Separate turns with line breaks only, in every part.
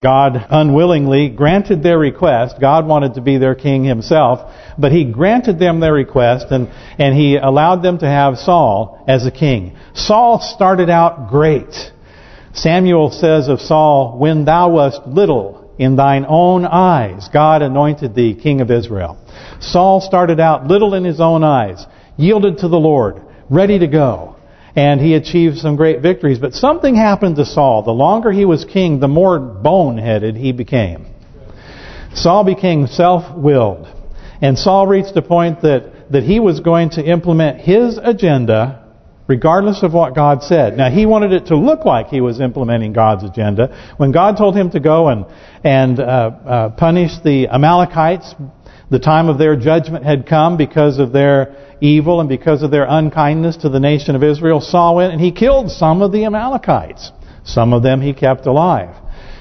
God unwillingly granted their request. God wanted to be their king himself, but he granted them their request and, and he allowed them to have Saul as a king. Saul started out great. Samuel says of Saul, when thou wast little in thine own eyes, God anointed thee king of Israel. Saul started out little in his own eyes, yielded to the Lord, ready to go and he achieved some great victories. But something happened to Saul. The longer he was king, the more boneheaded he became. Saul became self-willed. And Saul reached a point that, that he was going to implement his agenda regardless of what God said. Now, he wanted it to look like he was implementing God's agenda. When God told him to go and and uh, uh, punish the Amalekites, the time of their judgment had come because of their evil and because of their unkindness to the nation of Israel, Saul went and he killed some of the Amalekites. Some of them he kept alive.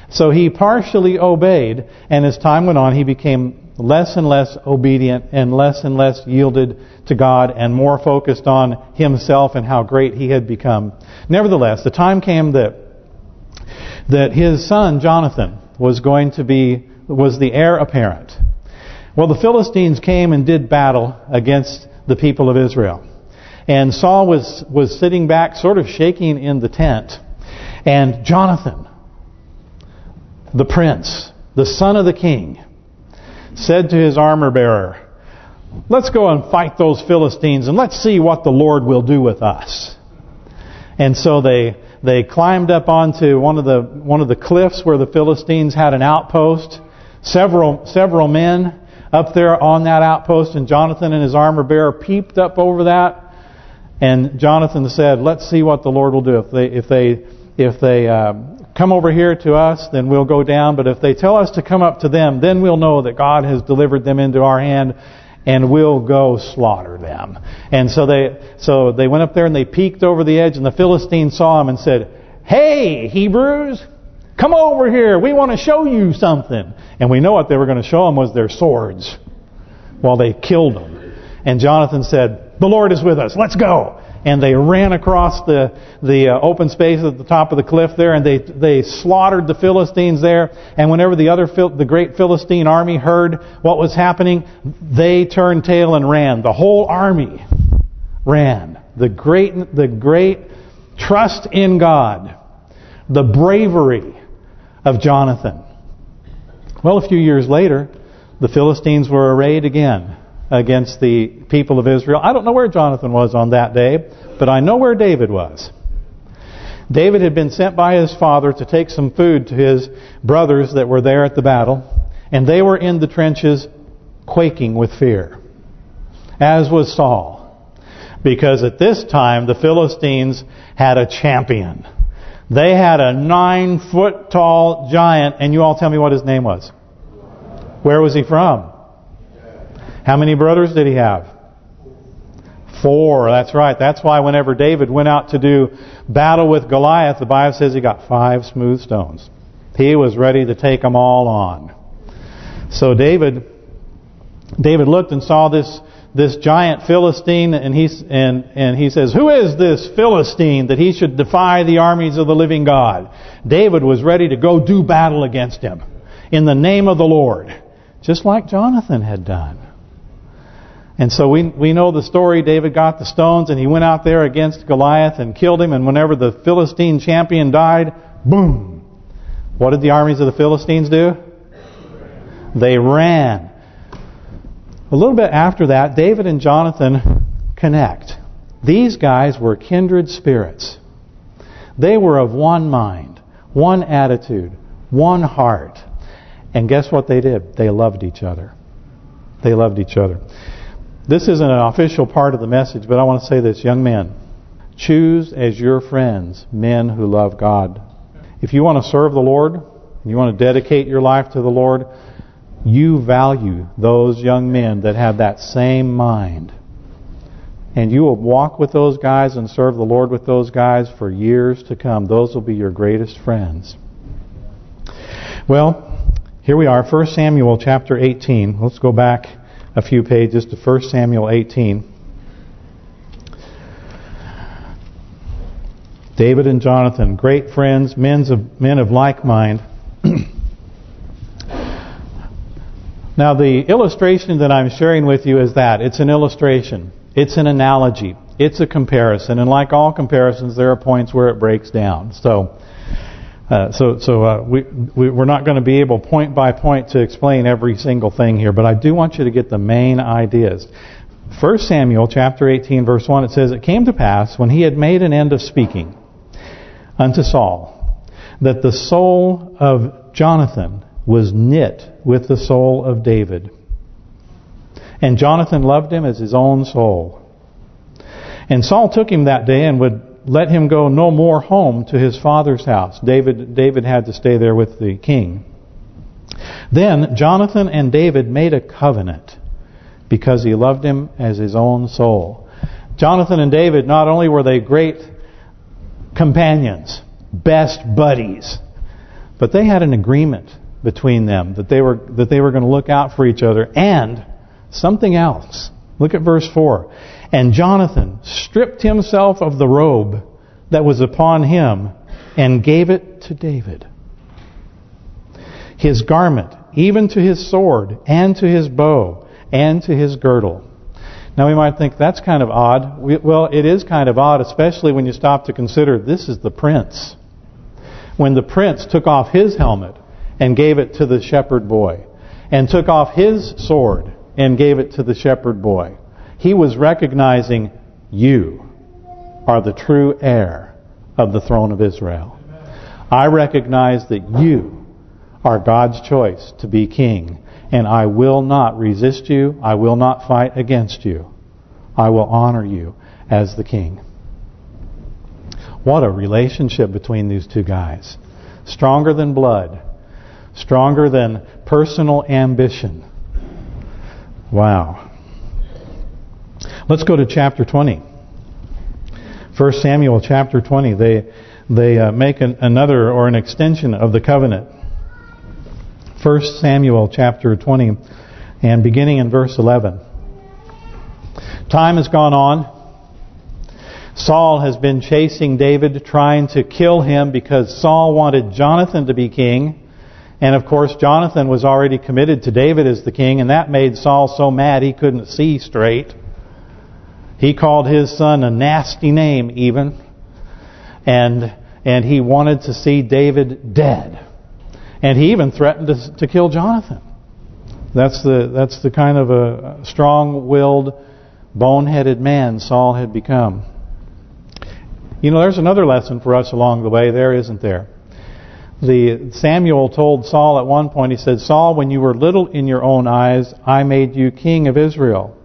So he partially obeyed, and as time went on, he became less and less obedient and less and less yielded to God and more focused on himself and how great he had become. Nevertheless, the time came that that his son Jonathan was going to be was the heir apparent. Well, the Philistines came and did battle against the people of Israel. And Saul was was sitting back, sort of shaking in the tent. And Jonathan, the prince, the son of the king, said to his armor bearer, let's go and fight those Philistines and let's see what the Lord will do with us. And so they they climbed up onto one of the one of the cliffs where the Philistines had an outpost. Several several men up there on that outpost, and Jonathan and his armor bearer peeped up over that. And Jonathan said, "Let's see what the Lord will do. If they if they if they uh, come over here to us, then we'll go down. But if they tell us to come up to them, then we'll know that God has delivered them into our hand, and we'll go slaughter them." And so they so they went up there and they peeked over the edge, and the Philistines saw them and said, "Hey, Hebrews." Come over here. We want to show you something. And we know what they were going to show them was their swords while they killed them. And Jonathan said, the Lord is with us. Let's go. And they ran across the the uh, open space at the top of the cliff there, and they they slaughtered the Philistines there. And whenever the other the great Philistine army heard what was happening, they turned tail and ran. The whole army ran. The great the great trust in God, the bravery of Jonathan. Well, a few years later, the Philistines were arrayed again against the people of Israel. I don't know where Jonathan was on that day, but I know where David was. David had been sent by his father to take some food to his brothers that were there at the battle, and they were in the trenches quaking with fear, as was Saul. Because at this time, the Philistines had a champion. They had a nine-foot-tall giant, and you all tell me what his name was. Where was he from? How many brothers did he have? Four, that's right. That's why whenever David went out to do battle with Goliath, the Bible says he got five smooth stones. He was ready to take them all on. So David David looked and saw this this giant Philistine, and he and and he says, "Who is this Philistine that he should defy the armies of the living God?" David was ready to go do battle against him in the name of the Lord, just like Jonathan had done. And so we we know the story. David got the stones, and he went out there against Goliath and killed him. And whenever the Philistine champion died, boom! What did the armies of the Philistines do? They ran. A little bit after that, David and Jonathan connect. These guys were kindred spirits. They were of one mind, one attitude, one heart. And guess what they did? They loved each other. They loved each other. This isn't an official part of the message, but I want to say this, young men. Choose as your friends men who love God. If you want to serve the Lord, you want to dedicate your life to the Lord, you value those young men that have that same mind. And you will walk with those guys and serve the Lord with those guys for years to come. Those will be your greatest friends. Well, here we are, 1 Samuel chapter 18. Let's go back a few pages to 1 Samuel 18. David and Jonathan, great friends, men of men of like mind. Now the illustration that I'm sharing with you is that. It's an illustration. It's an analogy. It's a comparison. And like all comparisons, there are points where it breaks down. So uh, so so uh, we, we, we're not going to be able point by point to explain every single thing here. But I do want you to get the main ideas. 1 Samuel chapter 18 verse 1 it says, It came to pass when he had made an end of speaking unto Saul that the soul of Jonathan was knit with the soul of David. And Jonathan loved him as his own soul. And Saul took him that day and would let him go no more home to his father's house. David David had to stay there with the king. Then Jonathan and David made a covenant because he loved him as his own soul. Jonathan and David, not only were they great companions, best buddies, but they had an agreement between them that they were that they were going to look out for each other and something else. Look at verse 4. And Jonathan stripped himself of the robe that was upon him and gave it to David. His garment, even to his sword, and to his bow, and to his girdle. Now we might think that's kind of odd. We, well, it is kind of odd, especially when you stop to consider this is the prince. When the prince took off his helmet and gave it to the shepherd boy, and took off his sword and gave it to the shepherd boy, he was recognizing you are the true heir of the throne of Israel. I recognize that you are God's choice to be king. And I will not resist you. I will not fight against you. I will honor you as the king. What a relationship between these two guys. Stronger than blood. Stronger than personal ambition. Wow. Let's go to chapter 20. 1 Samuel chapter 20. They they uh, make an, another or an extension of the covenant. 1 Samuel chapter 20 and beginning in verse 11. Time has gone on. Saul has been chasing David, trying to kill him because Saul wanted Jonathan to be king. And of course, Jonathan was already committed to David as the king, and that made Saul so mad he couldn't see straight. He called his son a nasty name even. And and he wanted to see David dead. And he even threatened to, to kill Jonathan. That's the that's the kind of a strong-willed, boneheaded man Saul had become. You know, there's another lesson for us along the way there, isn't there? The Samuel told Saul at one point, he said, Saul, when you were little in your own eyes, I made you king of Israel.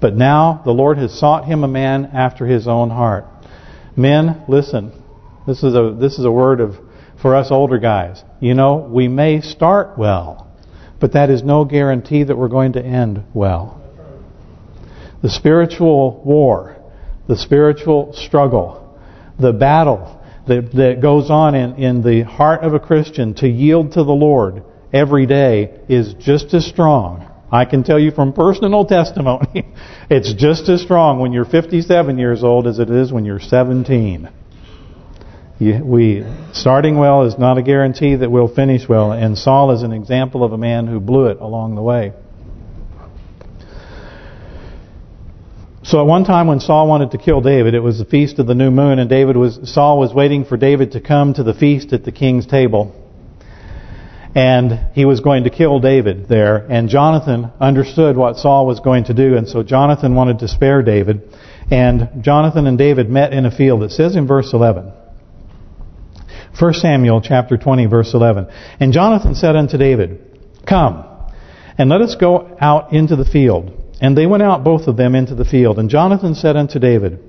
But now the Lord has sought him a man after his own heart. Men, listen. This is a this is a word of for us older guys. You know, we may start well, but that is no guarantee that we're going to end well. The spiritual war, the spiritual struggle, the battle that, that goes on in, in the heart of a Christian to yield to the Lord every day is just as strong I can tell you from personal testimony, it's just as strong when you're 57 years old as it is when you're 17. You, we Starting well is not a guarantee that we'll finish well, and Saul is an example of a man who blew it along the way. So at one time when Saul wanted to kill David, it was the feast of the new moon, and David was Saul was waiting for David to come to the feast at the king's table and he was going to kill David there. And Jonathan understood what Saul was going to do, and so Jonathan wanted to spare David. And Jonathan and David met in a field. It says in verse 11. 1 Samuel chapter 20 verse 11. And Jonathan said unto David, Come, and let us go out into the field. And they went out both of them into the field. And Jonathan said unto David,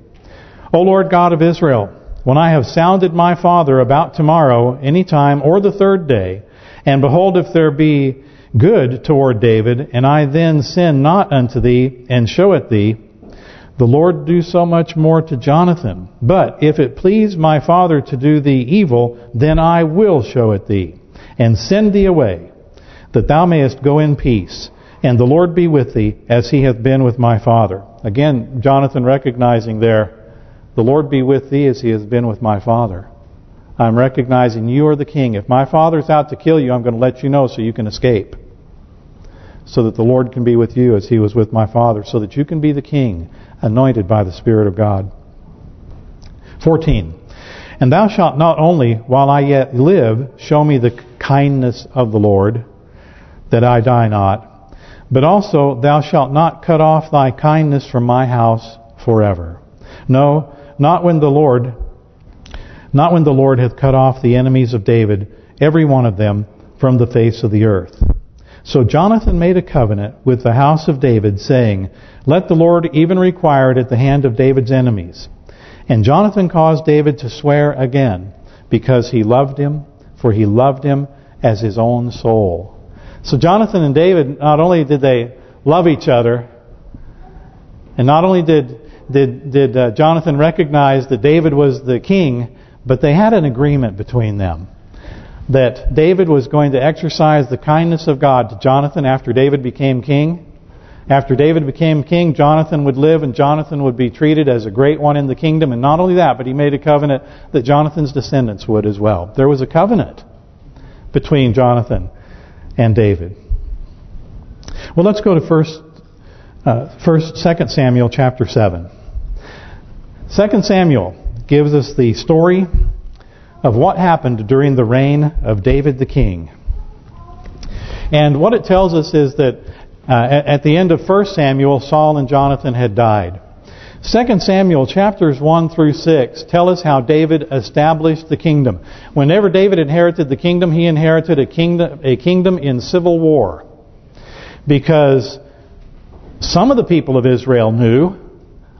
O Lord God of Israel, when I have sounded my father about tomorrow, any time, or the third day, and behold, if there be good toward David, and I then sin not unto thee, and show it thee, the Lord do so much more to Jonathan. But if it please my father to do thee evil, then I will show it thee, and send thee away, that thou mayest go in peace, and the Lord be with thee, as he hath been with my father. Again, Jonathan recognizing there, the Lord be with thee as he has been with my father. I'm recognizing you are the king. If my father's out to kill you, I'm going to let you know so you can escape. so that the Lord can be with you as he was with my father, so that you can be the king, anointed by the Spirit of God. 14. And thou shalt not only, while I yet live, show me the kindness of the Lord, that I die not, but also thou shalt not cut off thy kindness from my house forever. No, not when the Lord, not when the Lord hath cut off the enemies of David, every one of them, from the face of the earth. So Jonathan made a covenant with the house of David, saying, Let the Lord even require it at the hand of David's enemies. And Jonathan caused David to swear again, because he loved him, for he loved him as his own soul. So Jonathan and David, not only did they love each other, and not only did did did uh, Jonathan recognize that David was the king, but they had an agreement between them that David was going to exercise the kindness of God to Jonathan after David became king. After David became king, Jonathan would live and Jonathan would be treated as a great one in the kingdom. And not only that, but he made a covenant that Jonathan's descendants would as well. There was a covenant between Jonathan and David. Well, let's go to first, uh, first, Second Samuel chapter seven. Second Samuel gives us the story of what happened during the reign of David the king. And what it tells us is that uh, at, the end of 1 Samuel, Saul and Jonathan had died. 2 Samuel chapters 1 through 6 tell us how David established the kingdom. Whenever David inherited the kingdom, he inherited a kingdom, a kingdom in civil war. Because some of the people of Israel knew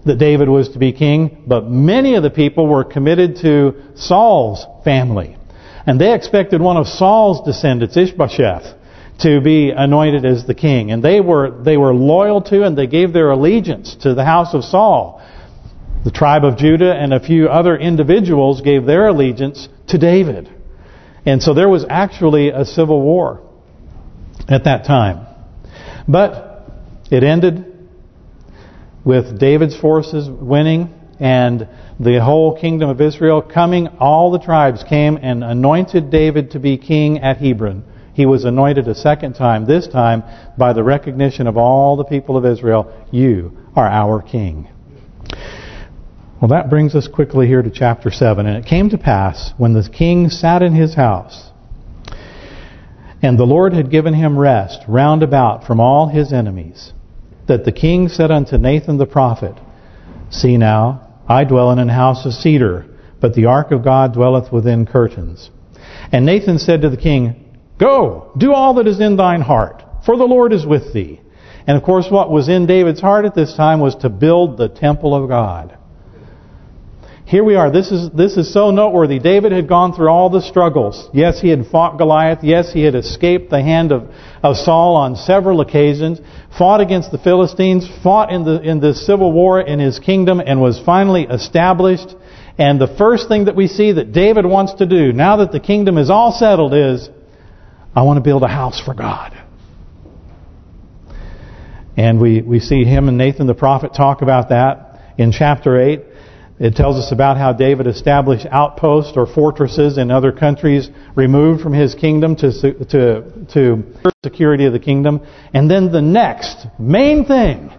that David was to be king, but many of the people were committed to Saul's family. And they expected one of Saul's descendants, Ishbosheth, to be anointed as the king. And they were they were loyal to and they gave their allegiance to the house of Saul. The tribe of Judah and a few other individuals gave their allegiance to David. And so there was actually a civil war at that time. But it ended with David's forces winning and the whole kingdom of Israel coming, all the tribes came and anointed David to be king at Hebron. He was anointed a second time, this time by the recognition of all the people of Israel, you are our king. Well, that brings us quickly here to chapter 7. And it came to pass, when the king sat in his house, and the Lord had given him rest round about from all his enemies, that the king said unto Nathan the prophet, See now, I dwell in an house of cedar, but the ark of God dwelleth within curtains. And Nathan said to the king, Go, do all that is in thine heart, for the Lord is with thee. And of course what was in David's heart at this time was to build the temple of God. Here we are. This is this is so noteworthy. David had gone through all the struggles. Yes, he had fought Goliath. Yes, he had escaped the hand of, of Saul on several occasions. Fought against the Philistines. Fought in the in the civil war in his kingdom and was finally established. And the first thing that we see that David wants to do, now that the kingdom is all settled, is, I want to build a house for God. And we, we see him and Nathan the prophet talk about that in chapter 8. It tells us about how David established outposts or fortresses in other countries removed from his kingdom to to to security of the kingdom. And then the next main thing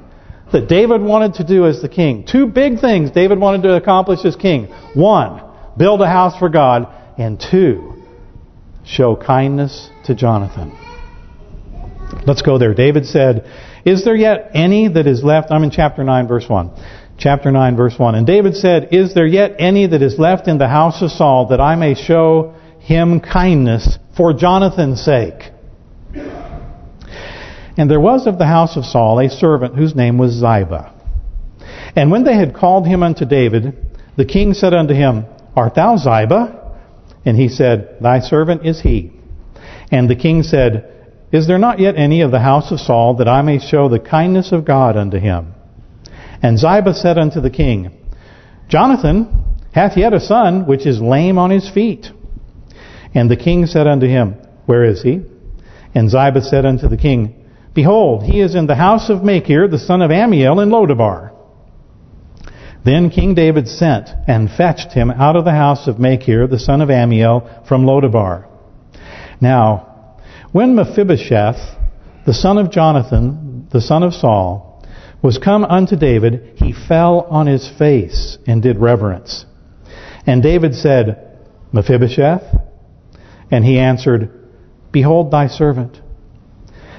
that David wanted to do as the king. Two big things David wanted to accomplish as king. One, build a house for God. And two, show kindness to Jonathan. Let's go there. David said, Is there yet any that is left? I'm in chapter 9, verse 1 chapter 9, verse 1. And David said, Is there yet any that is left in the house of Saul that I may show him kindness for Jonathan's sake? And there was of the house of Saul a servant whose name was Ziba. And when they had called him unto David, the king said unto him, Art thou Ziba? And he said, Thy servant is he. And the king said, Is there not yet any of the house of Saul that I may show the kindness of God unto him? And Ziba said unto the king, Jonathan hath yet a son, which is lame on his feet. And the king said unto him, Where is he? And Ziba said unto the king, Behold, he is in the house of Machir, the son of Ammiel, in Lodabar. Then King David sent and fetched him out of the house of Machir, the son of Ammiel, from Lodabar. Now, when Mephibosheth, the son of Jonathan, the son of Saul, was come unto David, he fell on his face and did reverence. And David said, Mephibosheth? And he answered, Behold thy servant.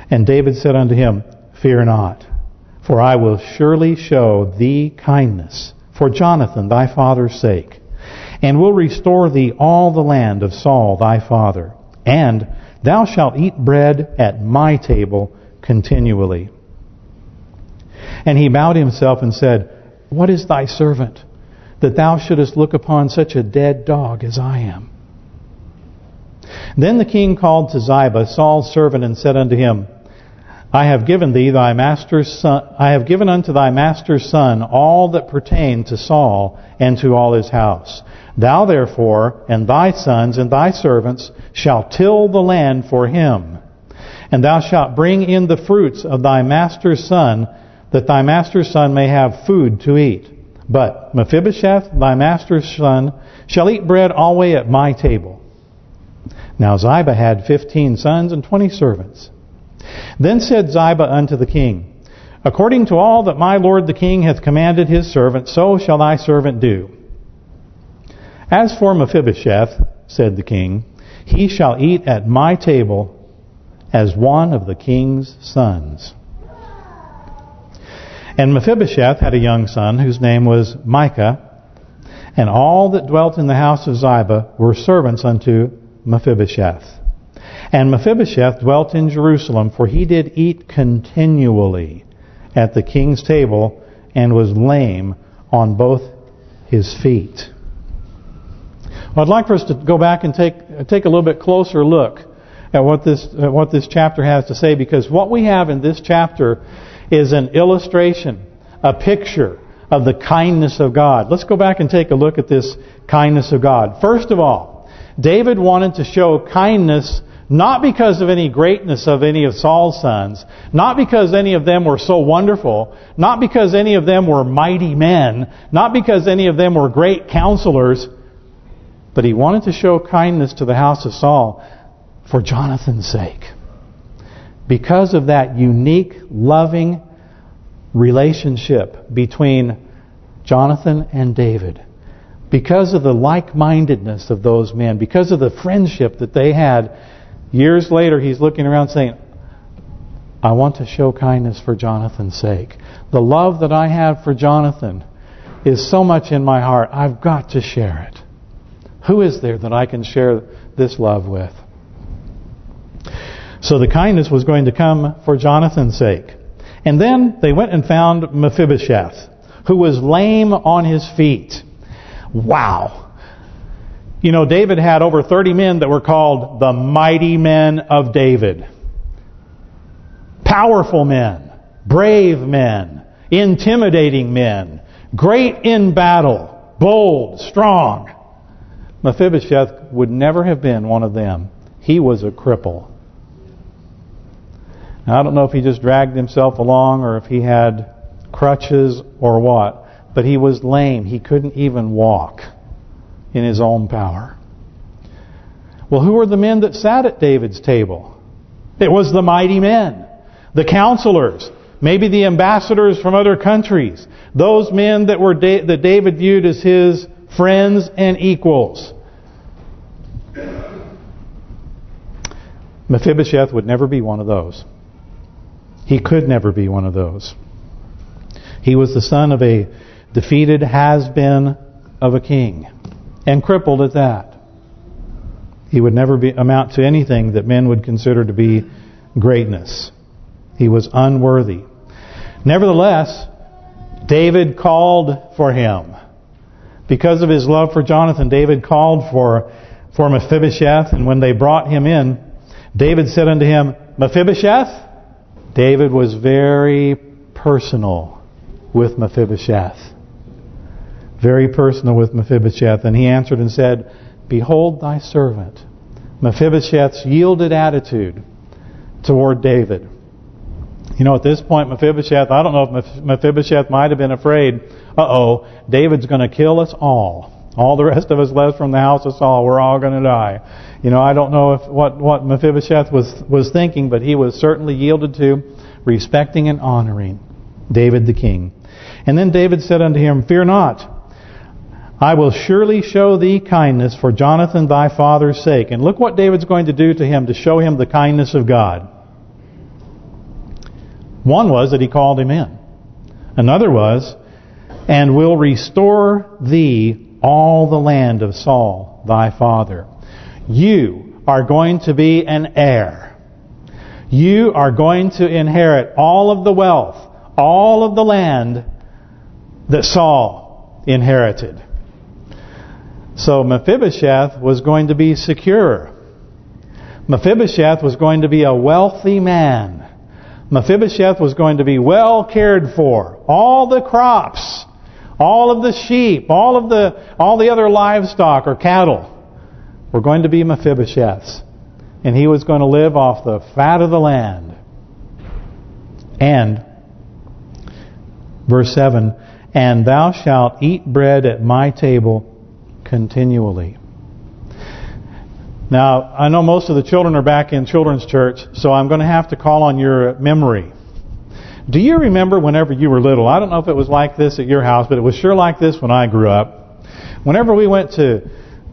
And David said unto him, Fear not, for I will surely show thee kindness for Jonathan thy father's sake, and will restore thee all the land of Saul thy father, and thou shalt eat bread at my table continually. And he bowed himself and said, What is thy servant, that thou shouldest look upon such a dead dog as I am? Then the king called to Ziba, Saul's servant, and said unto him, I have given thee thy master's son. I have given unto thy master's son all that pertain to Saul and to all his house. Thou therefore and thy sons and thy servants shall till the land for him. And thou shalt bring in the fruits of thy master's son, that thy master's son may have food to eat. But Mephibosheth, thy master's son, shall eat bread always at my table. Now Ziba had fifteen sons and twenty servants. Then said Ziba unto the king, According to all that my lord the king hath commanded his servant, so shall thy servant do. As for Mephibosheth, said the king, he shall eat at my table as one of the king's sons. And Mephibosheth had a young son whose name was Micah, and all that dwelt in the house of Ziba were servants unto Mephibosheth. And Mephibosheth dwelt in Jerusalem, for he did eat continually at the king's table and was lame on both his feet. Well, I'd like for us to go back and take take a little bit closer look at what this at what this chapter has to say, because what we have in this chapter is an illustration, a picture of the kindness of God. Let's go back and take a look at this kindness of God. First of all, David wanted to show kindness not because of any greatness of any of Saul's sons, not because any of them were so wonderful, not because any of them were mighty men, not because any of them were great counselors, but he wanted to show kindness to the house of Saul for Jonathan's sake. Because of that unique, loving relationship between Jonathan and David. Because of the like-mindedness of those men, because of the friendship that they had, Years later, he's looking around saying, I want to show kindness for Jonathan's sake. The love that I have for Jonathan is so much in my heart, I've got to share it. Who is there that I can share this love with? So the kindness was going to come for Jonathan's sake. And then they went and found Mephibosheth, who was lame on his feet. Wow. You know, David had over 30 men that were called the mighty men of David. Powerful men, brave men, intimidating men, great in battle, bold, strong. Mephibosheth would never have been one of them. He was a cripple. Now, I don't know if he just dragged himself along or if he had crutches or what, but he was lame. He couldn't even walk in his own power. Well, who were the men that sat at David's table? It was the mighty men, the counselors, maybe the ambassadors from other countries, those men that were that David viewed as his friends and equals. Mephibosheth would never be one of those. He could never be one of those. He was the son of a defeated has-been of a king and crippled at that. He would never be amount to anything that men would consider to be greatness. He was unworthy. Nevertheless, David called for him. Because of his love for Jonathan, David called for for Mephibosheth, and when they brought him in, David said unto him, Mephibosheth? David was very personal with Mephibosheth very personal with Mephibosheth. And he answered and said, Behold thy servant. Mephibosheth's yielded attitude toward David. You know, at this point, Mephibosheth, I don't know if Mephibosheth might have been afraid, uh-oh, David's going to kill us all. All the rest of us left from the house of Saul, we're all going to die. You know, I don't know if what what Mephibosheth was was thinking, but he was certainly yielded to, respecting and honoring David the king. And then David said unto him, Fear not, I will surely show thee kindness for Jonathan thy father's sake. And look what David's going to do to him to show him the kindness of God. One was that he called him in. Another was, and will restore thee all the land of Saul thy father. You are going to be an heir. You are going to inherit all of the wealth, all of the land that Saul inherited. So Mephibosheth was going to be secure. Mephibosheth was going to be a wealthy man. Mephibosheth was going to be well cared for. All the crops, all of the sheep, all of the all the other livestock or cattle were going to be Mephibosheth's. And he was going to live off the fat of the land. And, verse 7, And thou shalt eat bread at my table continually. Now, I know most of the children are back in children's church, so I'm going to have to call on your memory. Do you remember whenever you were little? I don't know if it was like this at your house, but it was sure like this when I grew up. Whenever we went to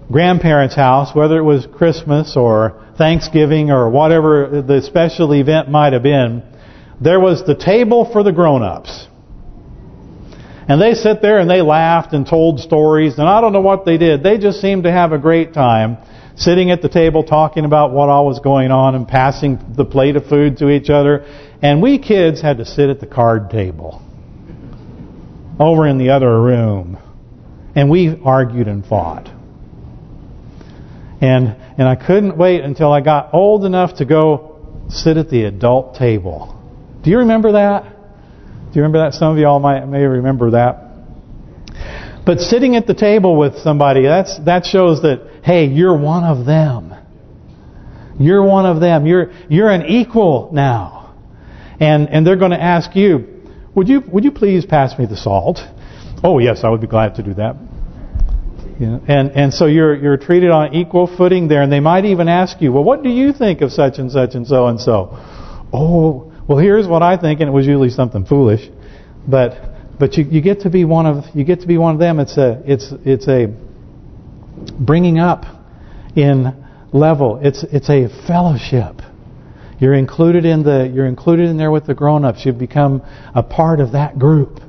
grandparents' house, whether it was Christmas or Thanksgiving or whatever the special event might have been, there was the table for the grown-ups. And they sit there and they laughed and told stories, and I don't know what they did. They just seemed to have a great time sitting at the table talking about what all was going on and passing the plate of food to each other. And we kids had to sit at the card table over in the other room. And we argued and fought. And and I couldn't wait until I got old enough to go sit at the adult table. Do you remember that? Do you remember that? Some of y'all might may remember that. But sitting at the table with somebody, that's that shows that hey, you're one of them. You're one of them. You're you're an equal now. And and they're going to ask you, would you would you please pass me the salt? Oh yes, I would be glad to do that. and and so you're you're treated on equal footing there, and they might even ask you, well, what do you think of such and such and so and so? Oh, well, here's what I think, and it was usually something foolish, but but you you get to be one of you get to be one of them. It's a it's it's a bringing up in level. It's it's a fellowship. You're included in the you're included in there with the grown-ups. You've become a part of that group,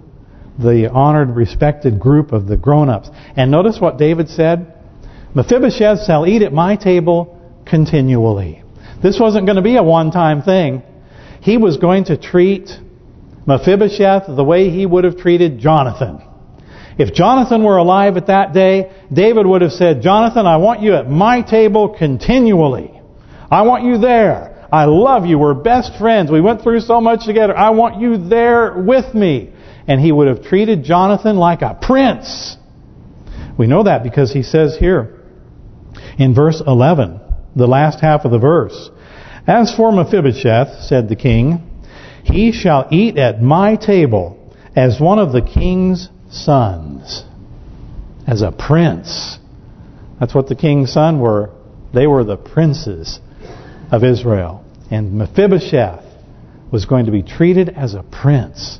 the honored, respected group of the grown-ups. And notice what David said: Mephibosheth shall eat at my table continually. This wasn't going to be a one-time thing. He was going to treat Mephibosheth the way he would have treated Jonathan. If Jonathan were alive at that day, David would have said, Jonathan, I want you at my table continually. I want you there. I love you. We're best friends. We went through so much together. I want you there with me. And he would have treated Jonathan like a prince. We know that because he says here in verse 11, the last half of the verse, As for Mephibosheth, said the king, he shall eat at my table as one of the king's sons. As a prince. That's what the king's son were. They were the princes of Israel. And Mephibosheth was going to be treated as a prince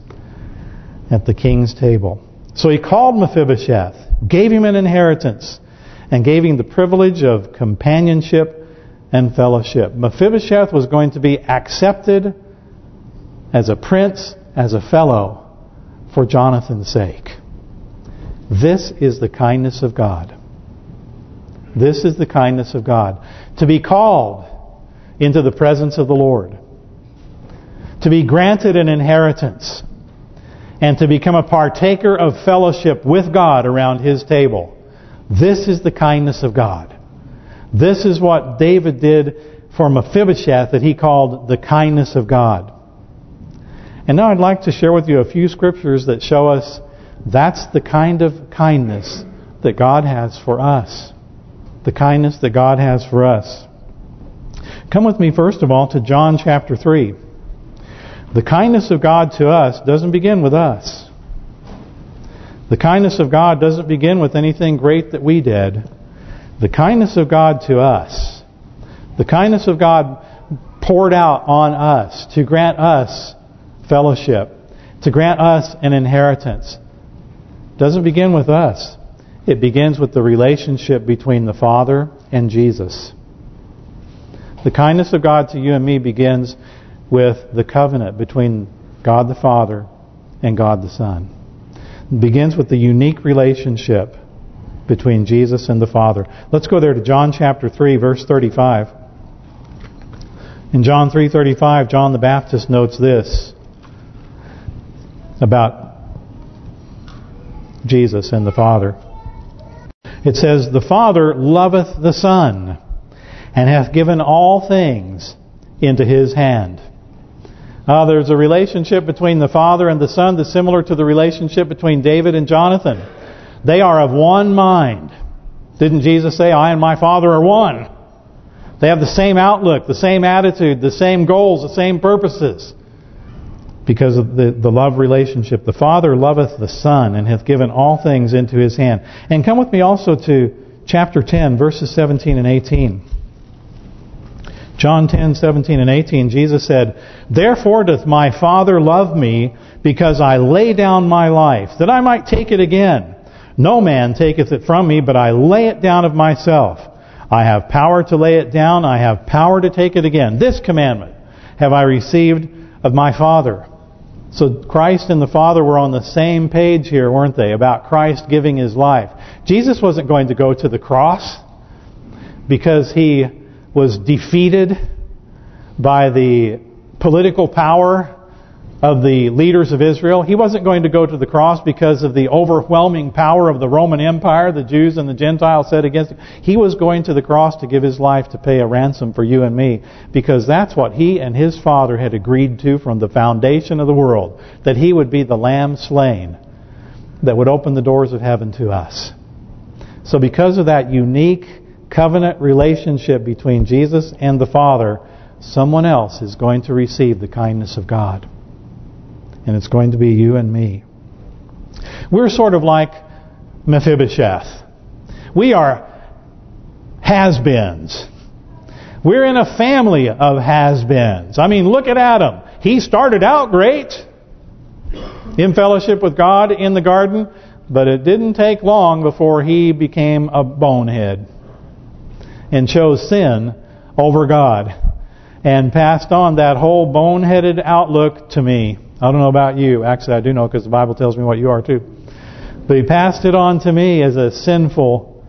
at the king's table. So he called Mephibosheth, gave him an inheritance, and gave him the privilege of companionship and fellowship. Mephibosheth was going to be accepted as a prince, as a fellow, for Jonathan's sake. This is the kindness of God. This is the kindness of God. To be called into the presence of the Lord. To be granted an inheritance. And to become a partaker of fellowship with God around His table. This is the kindness of God. This is what David did for Mephibosheth that he called the kindness of God. And now I'd like to share with you a few scriptures that show us that's the kind of kindness that God has for us. The kindness that God has for us. Come with me first of all to John chapter 3. The kindness of God to us doesn't begin with us. The kindness of God doesn't begin with anything great that we did. The kindness of God to us, the kindness of God poured out on us to grant us fellowship, to grant us an inheritance, doesn't begin with us. It begins with the relationship between the Father and Jesus. The kindness of God to you and me begins with the covenant between God the Father and God the Son. It begins with the unique relationship between Jesus and the Father. Let's go there to John chapter 3, verse 35. In John 3.35, John the Baptist notes this about Jesus and the Father. It says, The Father loveth the Son, and hath given all things into His hand. Uh, there's a relationship between the Father and the Son that's similar to the relationship between David and Jonathan. They are of one mind. Didn't Jesus say, I and my Father are one? They have the same outlook, the same attitude, the same goals, the same purposes. Because of the, the love relationship. The Father loveth the Son and hath given all things into His hand. And come with me also to chapter 10, verses 17 and 18. John 10, 17 and 18, Jesus said, Therefore doth my Father love me, because I lay down my life, that I might take it again. No man taketh it from me, but I lay it down of myself. I have power to lay it down, I have power to take it again. This commandment have I received of my Father. So Christ and the Father were on the same page here, weren't they, about Christ giving His life. Jesus wasn't going to go to the cross because He was defeated by the political power of the leaders of Israel. He wasn't going to go to the cross because of the overwhelming power of the Roman Empire, the Jews and the Gentiles set against him. He was going to the cross to give his life to pay a ransom for you and me because that's what he and his Father had agreed to from the foundation of the world, that he would be the lamb slain that would open the doors of heaven to us. So because of that unique covenant relationship between Jesus and the Father, someone else is going to receive the kindness of God. And it's going to be you and me. We're sort of like Mephibosheth. We are has-beens. We're in a family of has-beens. I mean, look at Adam. He started out great in fellowship with God in the garden, but it didn't take long before he became a bonehead and chose sin over God and passed on that whole boneheaded outlook to me. I don't know about you. Actually, I do know because the Bible tells me what you are too. But he passed it on to me as a sinful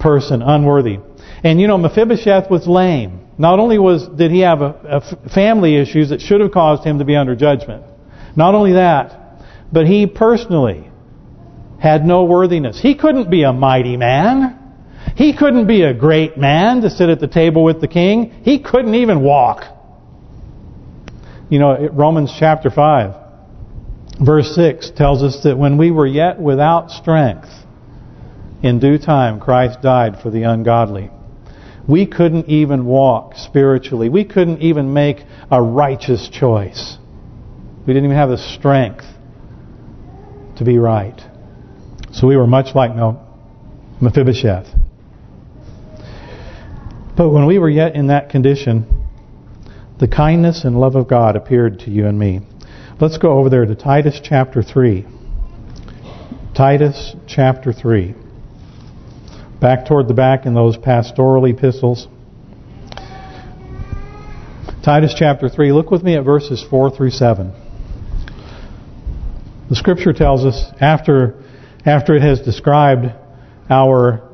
person, unworthy. And you know, Mephibosheth was lame. Not only was did he have a, a family issues that should have caused him to be under judgment. Not only that, but he personally had no worthiness. He couldn't be a mighty man. He couldn't be a great man to sit at the table with the king. He couldn't even walk. You know, Romans chapter 5, verse 6 tells us that when we were yet without strength, in due time Christ died for the ungodly. We couldn't even walk spiritually. We couldn't even make a righteous choice. We didn't even have the strength to be right. So we were much like Mephibosheth. But when we were yet in that condition, the kindness and love of God appeared to you and me. Let's go over there to Titus chapter 3. Titus chapter 3. Back toward the back in those pastoral epistles. Titus chapter 3. Look with me at verses 4 through 7. The scripture tells us after after it has described our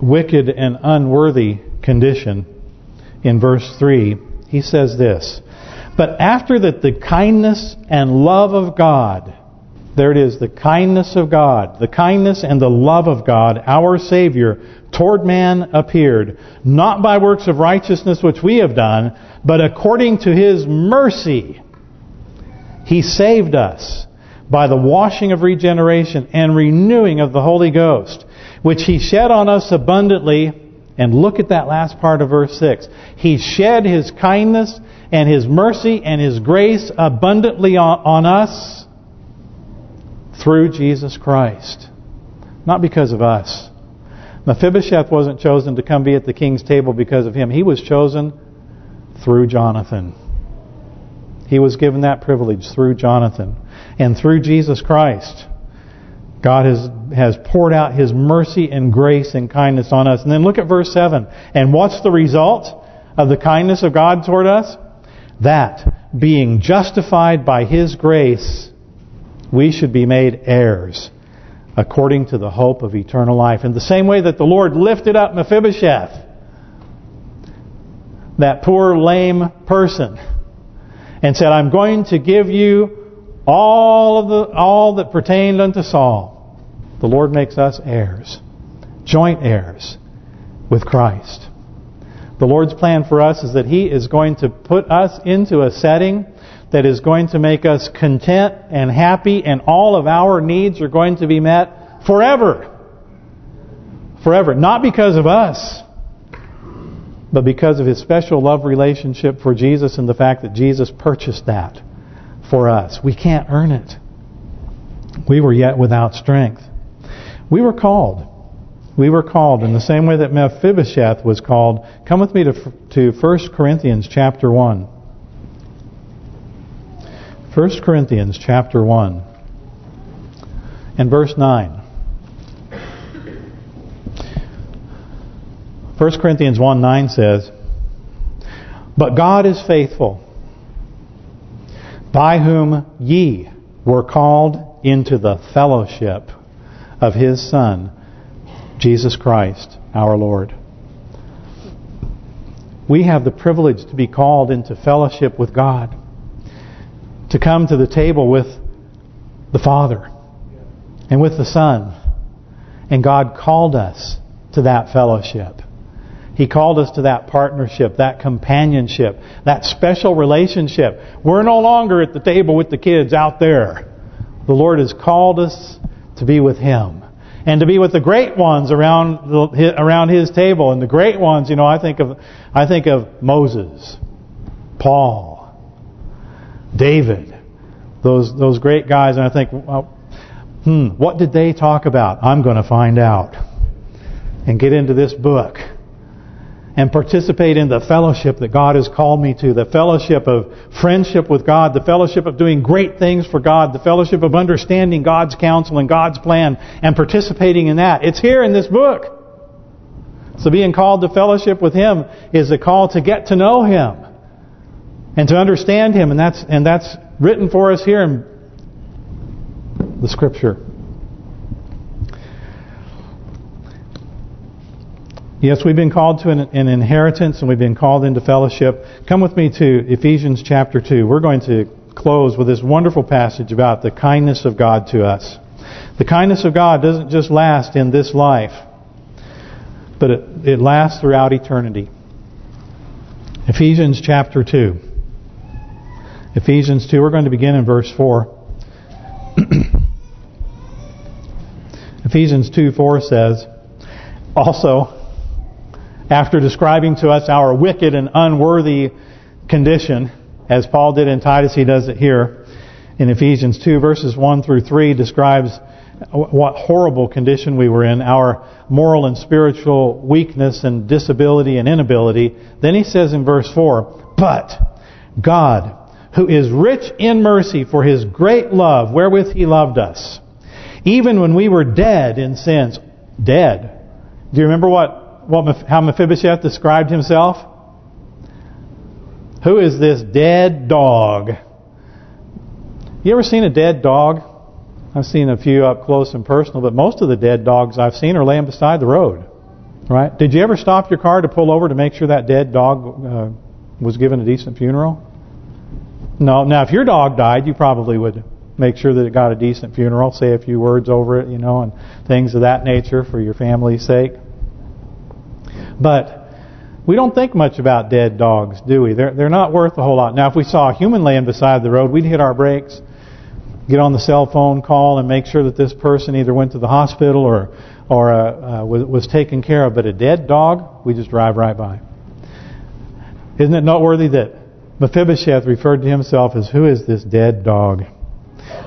wicked and unworthy condition in verse 3, he says this, But after that the kindness and love of God, there it is, the kindness of God, the kindness and the love of God, our Savior, toward man appeared, not by works of righteousness which we have done, but according to His mercy, He saved us by the washing of regeneration and renewing of the Holy Ghost, which He shed on us abundantly. And look at that last part of verse 6. He shed His kindness and His mercy and His grace abundantly on, on us through Jesus Christ. Not because of us. Mephibosheth wasn't chosen to come be at the king's table because of him. He was chosen through Jonathan. He was given that privilege through Jonathan. And through Jesus Christ, God has has poured out His mercy and grace and kindness on us. And then look at verse 7. And what's the result of the kindness of God toward us? That, being justified by His grace, we should be made heirs according to the hope of eternal life. In the same way that the Lord lifted up Mephibosheth, that poor lame person, and said, I'm going to give you all of the all that pertained unto Saul. The Lord makes us heirs, joint heirs with Christ. The Lord's plan for us is that He is going to put us into a setting that is going to make us content and happy and all of our needs are going to be met forever. Forever. Not because of us, but because of His special love relationship for Jesus and the fact that Jesus purchased that for us. We can't earn it. We were yet without strength. We were called. We were called in the same way that Mephibosheth was called. Come with me to to 1 Corinthians chapter 1. 1 Corinthians chapter 1 and verse 9. 1 Corinthians 1, 9 says, But God is faithful, by whom ye were called into the fellowship of His Son, Jesus Christ, our Lord. We have the privilege to be called into fellowship with God, to come to the table with the Father and with the Son. And God called us to that fellowship. He called us to that partnership, that companionship, that special relationship. We're no longer at the table with the kids out there. The Lord has called us to be with Him. And to be with the great ones around the, around His table. And the great ones, you know, I think of I think of Moses, Paul, David, those those great guys. And I think, well, hmm, what did they talk about? I'm going to find out. And get into this book and participate in the fellowship that God has called me to, the fellowship of friendship with God, the fellowship of doing great things for God, the fellowship of understanding God's counsel and God's plan and participating in that. It's here in this book. So being called to fellowship with Him is a call to get to know Him and to understand Him, and that's and that's written for us here in the Scripture. Yes, we've been called to an, an, inheritance and we've been called into fellowship. Come with me to Ephesians chapter 2. We're going to close with this wonderful passage about the kindness of God to us. The kindness of God doesn't just last in this life, but it, it lasts throughout eternity. Ephesians chapter 2. Ephesians 2, we're going to begin in verse 4. Ephesians 2, 4 says, Also, after describing to us our wicked and unworthy condition, as Paul did in Titus, he does it here. In Ephesians 2, verses 1 through 3, describes what horrible condition we were in, our moral and spiritual weakness and disability and inability. Then he says in verse 4, But God, who is rich in mercy for his great love, wherewith he loved us, even when we were dead in sins, dead. Do you remember what what how Mephibosheth described himself? Who is this dead dog? You ever seen a dead dog? I've seen a few up close and personal, but most of the dead dogs I've seen are laying beside the road. Right? Did you ever stop your car to pull over to make sure that dead dog uh, was given a decent funeral? No. Now, if your dog died, you probably would make sure that it got a decent funeral, say a few words over it, you know, and things of that nature for your family's sake. But we don't think much about dead dogs, do we? They're they're not worth a whole lot. Now, if we saw a human laying beside the road, we'd hit our brakes, get on the cell phone call, and make sure that this person either went to the hospital or or uh, uh, was, was taken care of. But a dead dog, we just drive right by. Isn't it noteworthy that Mephibosheth referred to himself as, who is this dead dog?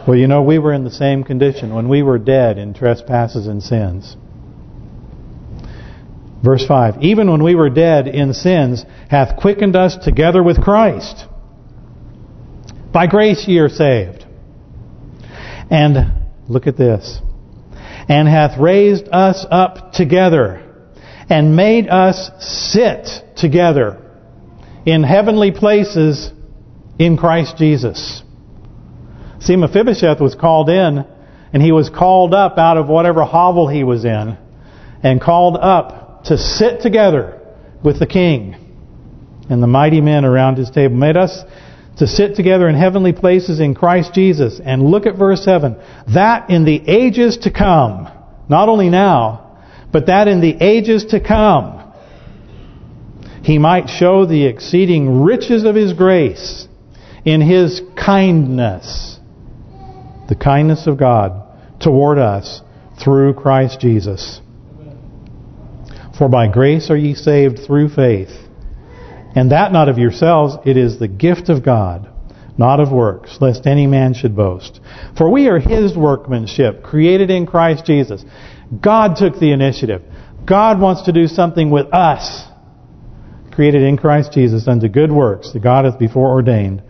Well, you know, we were in the same condition when we were dead in trespasses and sins. Verse 5, Even when we were dead in sins, hath quickened us together with Christ. By grace ye are saved. And, look at this, and hath raised us up together, and made us sit together in heavenly places in Christ Jesus. See, Mephibosheth was called in, and he was called up out of whatever hovel he was in, and called up to sit together with the king and the mighty men around his table. Made us to sit together in heavenly places in Christ Jesus. And look at verse 7. That in the ages to come, not only now, but that in the ages to come, he might show the exceeding riches of his grace in his kindness the kindness of God toward us through Christ Jesus. For by grace are ye saved through faith. And that not of yourselves, it is the gift of God, not of works, lest any man should boast. For we are His workmanship, created in Christ Jesus. God took the initiative. God wants to do something with us, created in Christ Jesus unto good works that God hath before ordained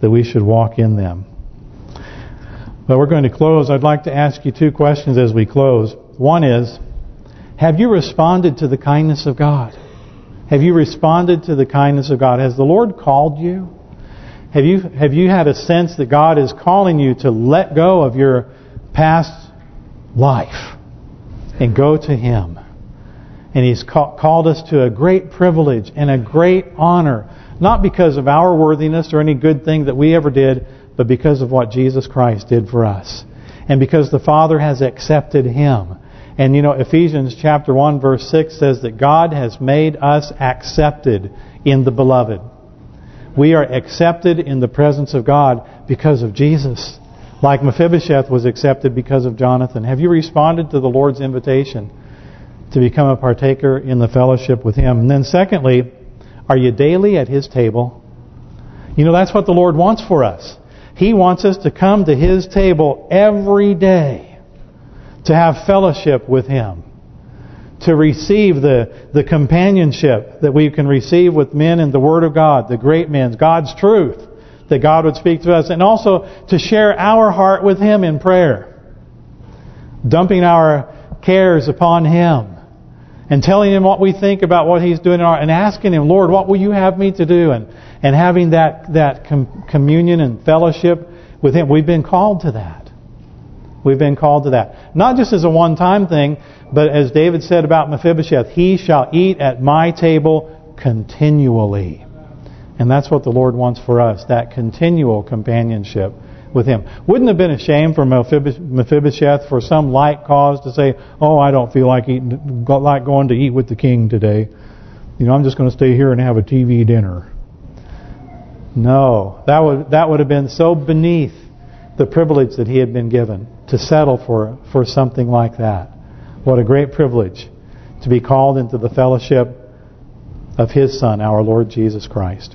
that we should walk in them. But we're going to close. I'd like to ask you two questions as we close. One is, have you responded to the kindness of God? Have you responded to the kindness of God? Has the Lord called you? Have you have you had a sense that God is calling you to let go of your past life and go to Him? And He's ca called us to a great privilege and a great honor, not because of our worthiness or any good thing that we ever did, but because of what Jesus Christ did for us. And because the Father has accepted Him. And you know, Ephesians chapter 1 verse 6 says that God has made us accepted in the Beloved. We are accepted in the presence of God because of Jesus. Like Mephibosheth was accepted because of Jonathan. Have you responded to the Lord's invitation to become a partaker in the fellowship with Him? And then secondly, are you daily at His table? You know, that's what the Lord wants for us. He wants us to come to His table every day to have fellowship with Him, to receive the, the companionship that we can receive with men in the Word of God, the great men, God's truth, that God would speak to us, and also to share our heart with Him in prayer, dumping our cares upon Him, and telling Him what we think about what He's doing, and asking Him, Lord, what will you have me to do? And and having that that com communion and fellowship with Him. We've been called to that. We've been called to that. Not just as a one-time thing, but as David said about Mephibosheth, He shall eat at my table continually. And that's what the Lord wants for us, that continual companionship with Him. Wouldn't it have been a shame for Mephibosheth for some light cause to say, oh, I don't feel like eating, like going to eat with the king today. You know, I'm just going to stay here and have a TV dinner. No, that would that would have been so beneath the privilege that he had been given to settle for for something like that. What a great privilege to be called into the fellowship of his Son, our Lord Jesus Christ.